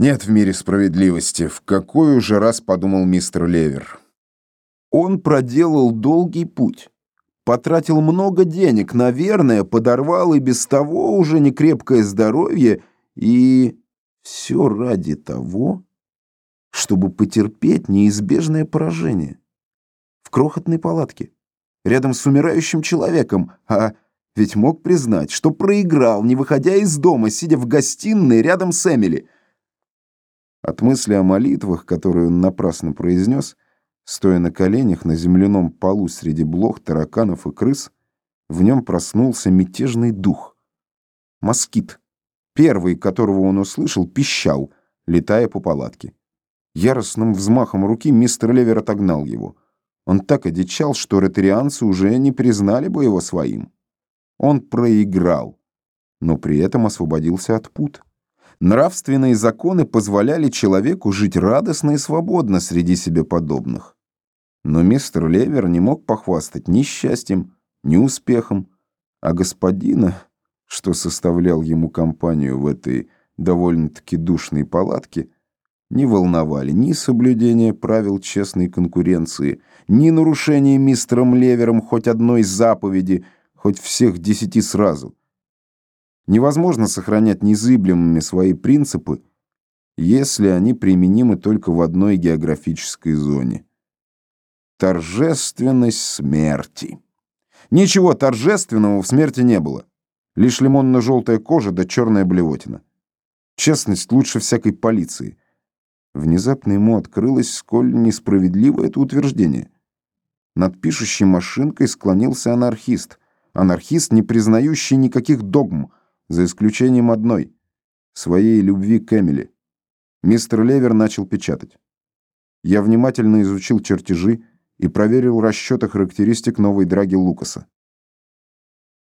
Нет в мире справедливости, в какой уже раз подумал мистер Левер. Он проделал долгий путь, потратил много денег, наверное, подорвал и без того уже некрепкое здоровье, и все ради того, чтобы потерпеть неизбежное поражение. В крохотной палатке, рядом с умирающим человеком, а ведь мог признать, что проиграл, не выходя из дома, сидя в гостиной рядом с Эмили. От мысли о молитвах, которые он напрасно произнес, стоя на коленях на земляном полу среди блох, тараканов и крыс, в нем проснулся мятежный дух. Москит, первый, которого он услышал, пищал, летая по палатке. Яростным взмахом руки мистер Левер отогнал его. Он так одичал, что ретарианцы уже не признали бы его своим. Он проиграл, но при этом освободился от пут. Нравственные законы позволяли человеку жить радостно и свободно среди себе подобных. Но мистер Левер не мог похвастать ни счастьем, ни успехом, а господина, что составлял ему компанию в этой довольно-таки душной палатке, не волновали ни соблюдение правил честной конкуренции, ни нарушение мистером Левером хоть одной заповеди — хоть всех десяти сразу. Невозможно сохранять незыблемыми свои принципы, если они применимы только в одной географической зоне. Торжественность смерти. Ничего торжественного в смерти не было. Лишь лимонно-желтая кожа да черная блевотина. Честность лучше всякой полиции. Внезапно ему открылось, сколь несправедливо это утверждение. Над пишущей машинкой склонился анархист — Анархист, не признающий никаких догм, за исключением одной — своей любви к Эмили. Мистер Левер начал печатать. Я внимательно изучил чертежи и проверил расчеты характеристик новой драги Лукаса.